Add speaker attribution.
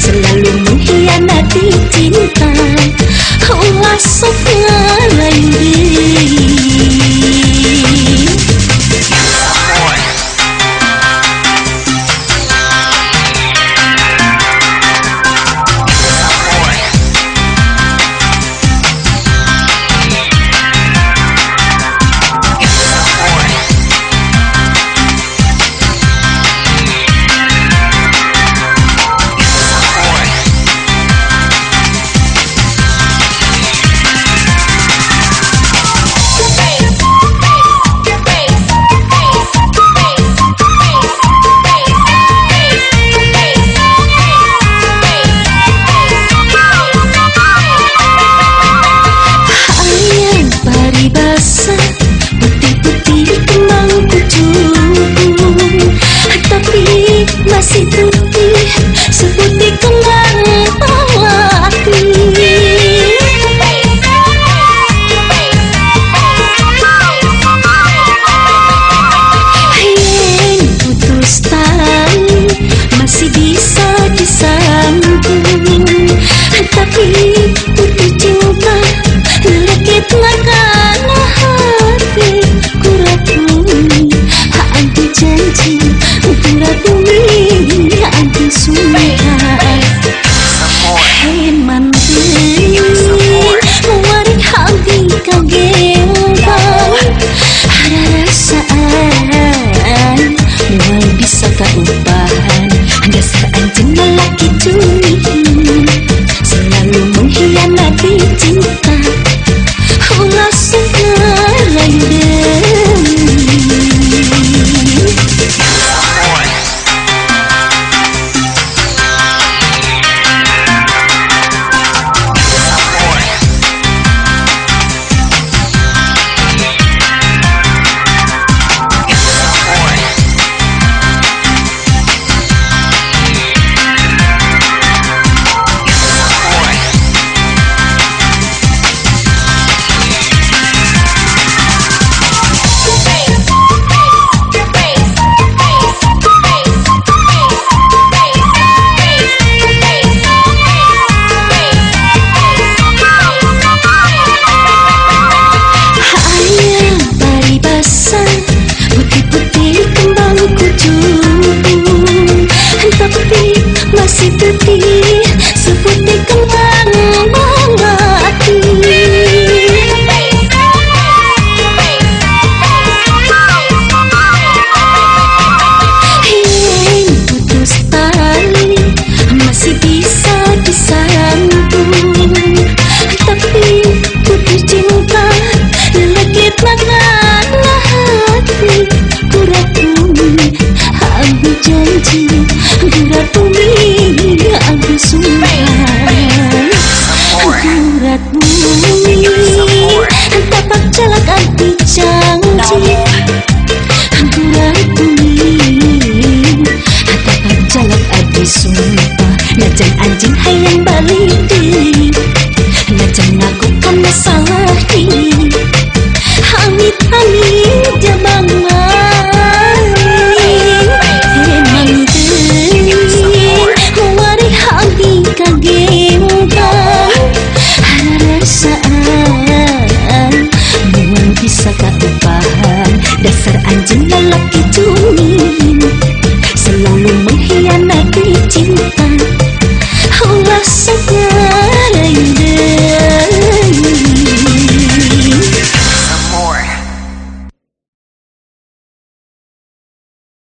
Speaker 1: Selalu mengkhianati cinta. Allah lain si tú Chính?